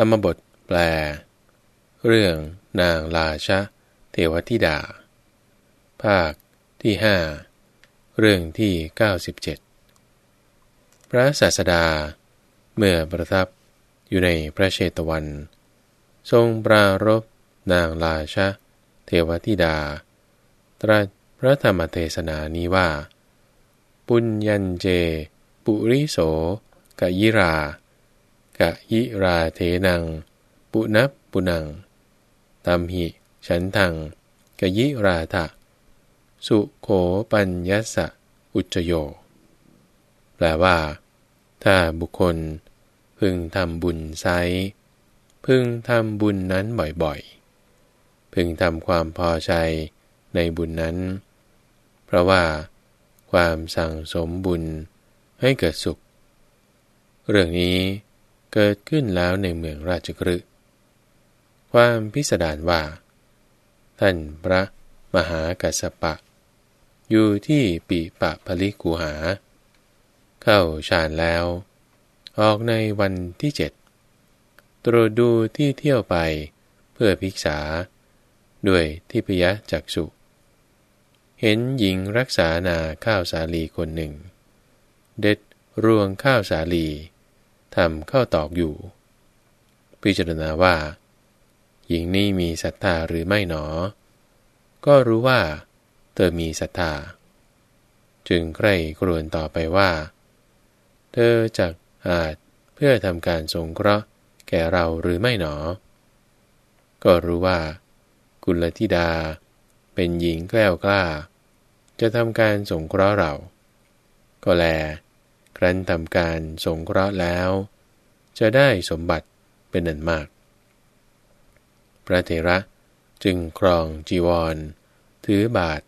รรมบทแปล เรื่องนางราชะ เทวธิดา ภาคที่ห้าเรื่องที่ 97 พระศาสดา เมื่อประทับอยู่ในพระเชตวัน ทรงปรารบนางราชะ เทวธิดา ตรัสพระธรรมเทศนานี้ว่า ปุญญันเจ ปุริโสกยิรา กะยิราเทนัง ปุนับปุนังตัมหิฉันทังกะยิราทะ สุโขปัญญสะอุจโย แปลว่า ถ้าบุคคล พึงทำบุญไซพึงทำบุญนั้นบ่อยๆ พึงทำความพอใจในบุญนั้น เพราะว่า ความสั่งสมบุญให้เกิดสุข เรื่องนี้ เกิดขึ้นแล้วในเมืองราชกฤห์ความพิสดารว่า ท่านพระมหากัสสปะ อยู่ที่ปีปะพลิกูหา เข้าฌานแล้ว ออกในวันที่เจ็ดตรวจดูที่เที่ยวไปเพื่อพิกษา ด้วยทิพยจักสุเห็นหญิงรักษานาข้าวสาลีคนหนึ่ง เด็ดรวงข้าวสาลี ทำเข้าตอกอยู่ พิจารณาว่า หญิงนี้มีศรัทธาหรือไม่หนอ ก็รู้ว่า เธอมีศรัทธา จึงใกล้กรวนต่อไปว่า เธอจักอาจเพื่อทำการสงเคราะห์แก่เราหรือไม่หนอ ก็รู้ว่า กุลธิดา เป็นหญิงแกล้วกล้า จะทำการสงเคราะห์เรา ก็แล ครั้นทำการสงเคราะห์แล้ว จะได้สมบัติเป็นอันมาก พระเถระจึงครองจีวร ถือบาท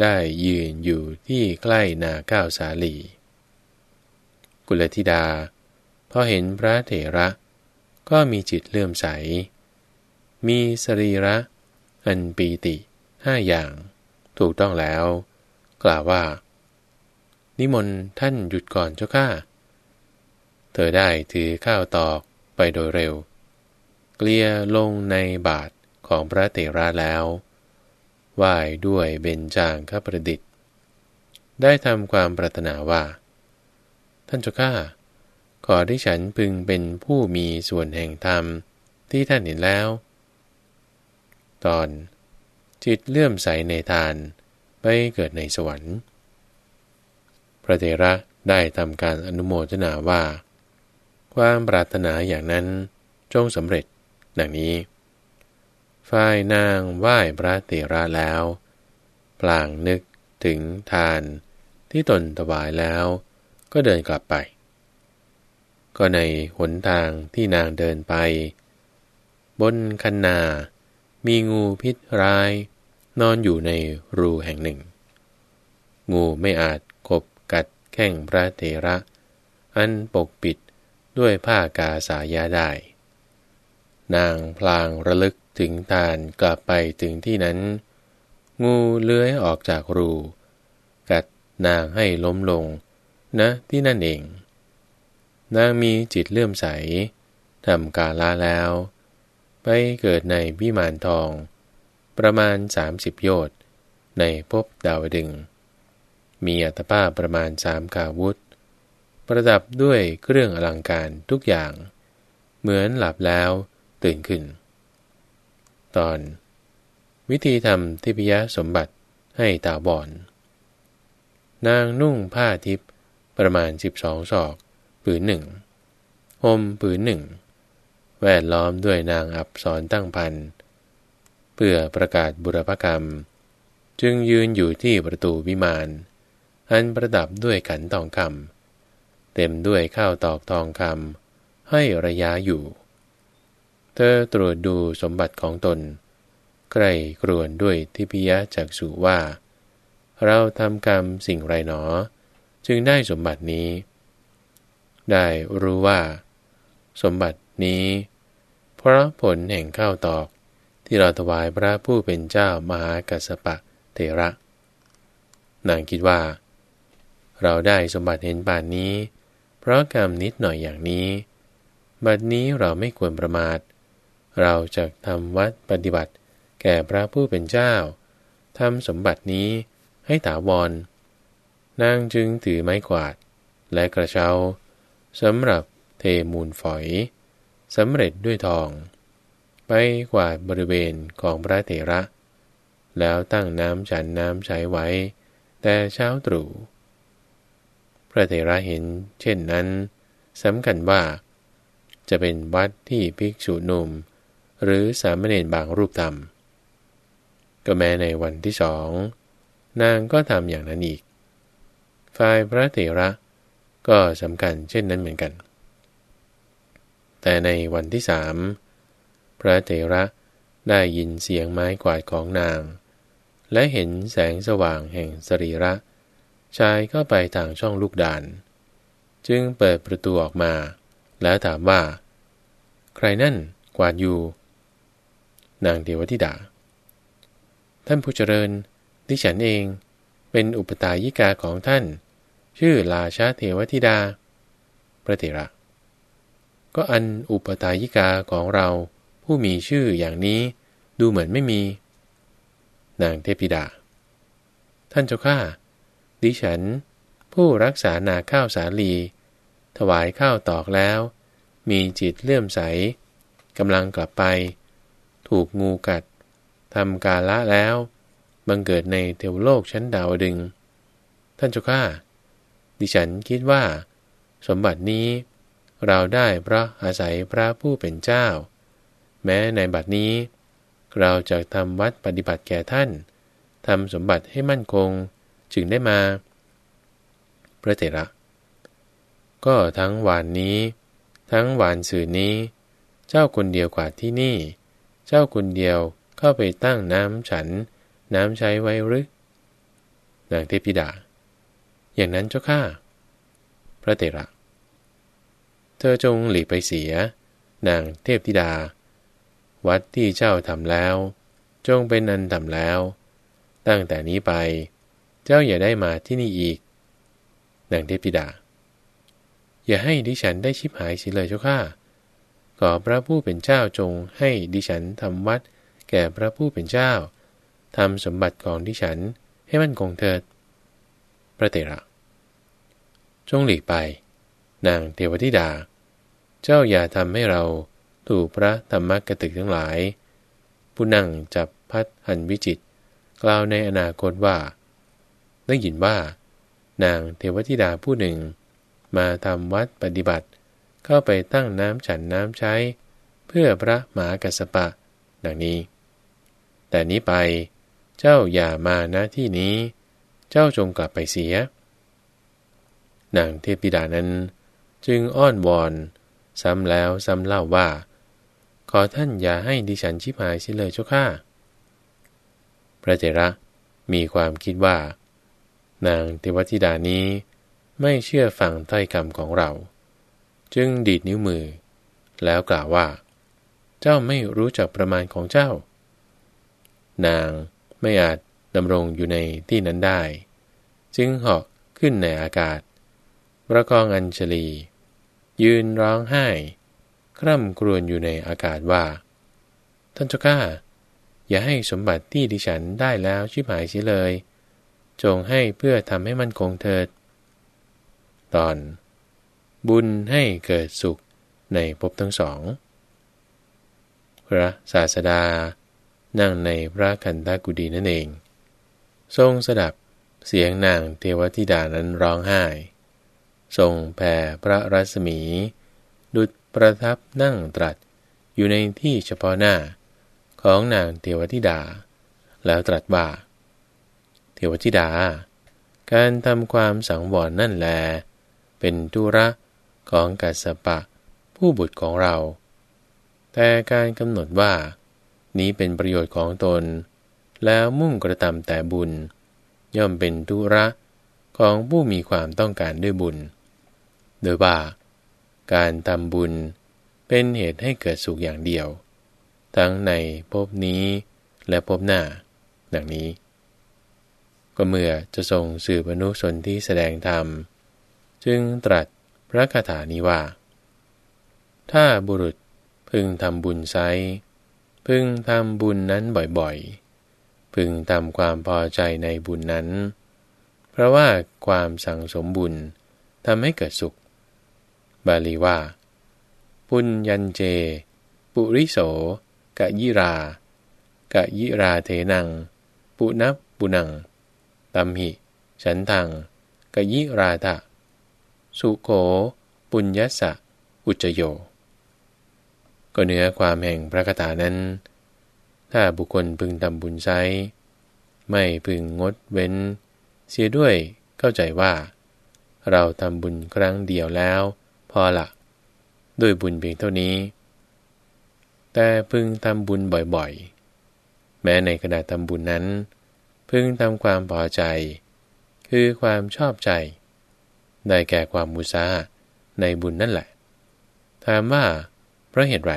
ได้ยืนอยู่ที่ใกล้นาก้าวสาลี กุลธิดาพอเห็นพระเถระ ก็มีจิตเลื่อมใส มีสรีระ อันปีติห้าอย่าง ถูกต้องแล้ว กล่าวว่า นิมนต์ท่านหยุดก่อนเจ้าข้าเธอได้ถือข้าวตอกไปโดยเร็ว เกลียลงในบาทของพระเตระแล้วไหว้ด้วยเบญจางคประดิษฐ์ ได้ทำความปรารถนาว่า ท่านเจ้าข้าขอที่ฉันพึงเป็นผู้มีส่วนแห่งธรรมที่ท่านเห็นแล้ว ตอนจิตเลื่อมใสในทานไปเกิดในสวรรค์ ระเถระได้ทำการอนุโมทนาว่า ความปรารถนาอย่างนั้นจงสำเร็จ ดังนี้ ฝ่ายนางไหว้พระเถระแล้ว ปลางนึกถึงทานที่ตนถวายแล้ว ก็เดินกลับไป ก็ในหนทางที่นางเดินไป บนคันนา มีงูพิษร้าย นอนอยู่ในรูแห่งหนึ่ง งูไม่อาจ แข่งพระเถระ อันปกปิดด้วยผ้ากาสายาได้ นางพลางระลึกถึงทานกลับไปถึงที่นั้น งูเลื้อยออกจากรู กัดนางให้ล้มลงนะที่นั่นเอง นางมีจิตเลื่อมใสทำกาลาแล้ว ไปเกิดในวิมานทอง ประมาณสามสิบโยชน์ในภพดาวดึง มีอัตภาพประมาณสามกาวุธ ประดับด้วยเครื่องอลังการทุกอย่าง เหมือนหลับแล้วตื่นขึ้น ตอน วิธีทำทิพยสมบัติให้ตาบอน นางนุ่งผ้าทิพประมาณสิบสองศอกผืนหนึ่งห่มผืนหนึ่ง แวดล้อมด้วยนางอับสอนตั้งพัน เพื่อประกาศบุรพกรรม จึงยืนอยู่ที่ประตูวิมาน อันประดับด้วยขันทองคำเต็มด้วยข้าวตอกทองคำให้ระยะอยู่ เธอตรวจดูสมบัติของตน ใกล้กรวนด้วยทิพยจักสุว่า เราทำกรรมสิ่งไรหนอ จึงได้สมบัตินี้ ได้รู้ว่า สมบัตินี้ เพราะผลแห่งข้าวตอกที่เราถวายพระผู้เป็นเจ้ามหากัสสปะเทระ นางคิดว่า เราได้สมบัติเห็นป่านนี้ เพราะกรรมนิดหน่อยอย่างนี้ บัดนี้เราไม่ควรประมาท เราจะทำวัดปฏิบัติ แก่พระผู้เป็นเจ้าทำสมบัตินี้ให้ถาวร นางจึงถือไม้กวาด และกระเช้าสำหรับเทมูลฝอยสำเร็จด้วยทอง ไปกวาดบริเวณของพระเถระ แล้วตั้งน้ำฉันน้ำใช้ไว้ แต่เช้าตรู่ พระเถระเห็น เช่นนั้นสำคัญว่า จะเป็นวัดที่ภิกษุหนุ่ม หรือสามเณรบางรูปทำก็แม้ในวันที่สองนางก็ทำอย่างนั้นอีก ฝ่ายพระเถระก็สำคัญเช่นนั้นเหมือนกัน แต่ในวันที่สามพระเถระได้ยินเสียงไม้กวาดของนาง และเห็นแสงสว่างแห่งสรีระ ชายก็ไปทางช่องลูกดาน จึงเปิดประตูออกมา แล้วถามว่า ใครนั่นกวาดอยู่ นางเทวทิดา ท่านผู้เจริญดิฉันเองเป็นอุปตายิกาของท่าน ชื่อลาชาเทวทิดา พระเถระ ก็อันอุปตายิกาของเราผู้มีชื่ออย่างนี้ดูเหมือนไม่มี นางเทพิดา ท่านเจ้าข้า ดิฉัน ผู้รักษานาข้าวสาลี ถวายข้าวตอกแล้ว มีจิตเลื่อมใสกำลังกลับไป ถูกงูกัดทำกาละแล้ว บังเกิดในเทวโลกชั้นดาวดึง ท่านเจ้าข้าดิฉันคิดว่า สมบัตินี้ เราได้เพราะอาศัยพระผู้เป็นเจ้า แม้ในบัดนี้ เราจะทำวัดปฏิบัติแก่ท่านทำสมบัติให้มั่นคง จึงได้มา พระเถระ ก็ทั้งวานนี้ ทั้งวานสื่อนี้ เจ้าคนเดียวกว่าที่นี่ เจ้าคนเดียวเข้าไปตั้งน้ำฉัน น้ำใช้ไว้หรือนางเทพิดา อย่างนั้นเจ้าข้าพระเถระ เธอจงหลีกไปเสีย นางเทพธิดา วัดที่เจ้าทำแล้ว จงเป็นอันทำแล้ว ตั้งแต่นี้ไป เจ้าอย่าได้มาที่นี่อีก นางเทพธิดา อย่าให้ดิฉันได้ชิบหายสิเลยเจ้าข้าขอพระผู้เป็นเจ้าจงให้ดิฉันทำวัด แก่พระผู้เป็นเจ้าทำสมบัติของดิฉันให้มันคงเถิด พระเตระ จงหลีกไป นางเทวธิดา เจ้าอย่าทำให้เราถูกพระธรรมกตึกทั้งหลาย ผู้นั่งจับพัดหันวิจิต กล่าวในอนาคตว่า ได้ยินว่า นางเทวธิดาผู้หนึ่ง มาทำวัดปฏิบัติ เข้าไปตั้งน้ำฉันน้ำใช้ เพื่อพระหมากัสปะ ดังนี้ แต่นี้ไปเจ้าอย่ามาณที่นี้ เจ้าจงกลับไปเสีย นางเทพิดานั้น จึงอ้อนวอน ซ้ำแล้วซ้ำเล่าว่า ขอท่านอย่าให้ดิฉันชิบหายสิเลยเจ้าข้าพระเจระมีความคิดว่า นางเทวธิดานี้ไม่เชื่อฟังถ้อยคำของเรา จึงดีดนิ้วมือ แล้วกล่าวว่า เจ้าไม่รู้จักประมาณของเจ้า นางไม่อาจดำรงอยู่ในที่นั้นได้ จึงเหาะขึ้นในอากาศ ประกองอัญชลี ยืนร้องไห้ คร่ำครวญอยู่ในอากาศว่า ท่านเจ้าข้าอย่าให้สมบัติที่ดิฉันได้แล้วชิบหายเสียเลย จงให้เพื่อทำให้มันคงเถิด ตอน บุญให้เกิดสุขในภพทั้งสอง พระศาสดา นั่งในพระคันธกุฎีนั่นเอง ทรงสดับเสียงนางเทวธิดานั้นร้องไห้ ทรงแผ่พระรัศมี ดุจประทับนั่งตรัสอยู่ในที่เฉพาะหน้าของนางเทวธิดา แล้วตรัสว่า เทวธิดา การทำความสังวรนั่นแล เป็นธุระของกัสปะ ผู้บุตรของเรา แต่การกำหนดว่า นี้เป็นประโยชน์ของตน แล้วมุ่งกระทำแต่บุญ ย่อมเป็นธุระของผู้มีความต้องการด้วยบุญ โดยว่า การทำบุญเป็นเหตุให้เกิดสุขอย่างเดียว ทั้งในภพนี้และภพหน้า ดังนี้ ก็เมื่อจะทรงสืบอนุสนที่แสดงธรรม จึงตรัสพระคาถานี้ว่า ถ้าบุรุษพึงทำบุญไซพึงทำบุญนั้นบ่อยๆ พึงทำความพอใจในบุญนั้น เพราะว่าความสั่งสมบุญทำให้เกิดสุข บาลีว่า ปุญญันเจ ปุริโส กะยิรา กะยิราเทนัง ปุนับปุนัง ตัมหิ ฉันทังกยิราตะ สุโข ปุญญสะ อุจโย ก็เนื้อความแห่งพระคาถานั้น ถ้าบุคคลพึงทำบุญไซไม่พึงงดเว้น เสียด้วยเข้าใจว่า เราทำบุญครั้งเดียวแล้ว พอละด้วยบุญเพียงเท่านี้ แต่พึงทำบุญบ่อยๆ แม้ในขณะทำบุญนั้น พึงทำความพอใจ คือความชอบใจ ได้แก่ความมุสาในบุญนั่นแหละ ถามว่า เพราะเหตุไร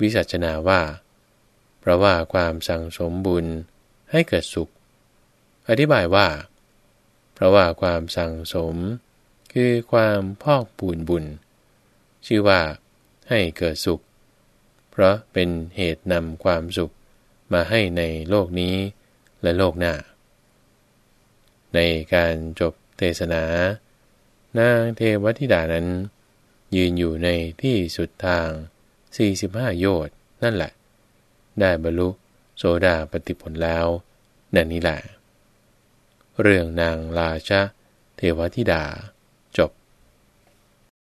วิสัชนาว่า เพราะว่าความสั่งสมบุญให้เกิดสุข อธิบายว่า เพราะว่าความสั่งสม คือความพอกปูนบุญ ชื่อว่า ให้เกิดสุข เพราะเป็นเหตุนำความสุขมาให้ในโลกนี้ และโลกหน้า ในการจบเทศนา นางเทวธิดานั้น ยืนอยู่ในที่สุดทาง 45 โยชน์นั่นแหละ ได้บรรลุโสดาปฏิผลแล้วนั่นนี้แหละ เรื่องนางราชาเทวธิดา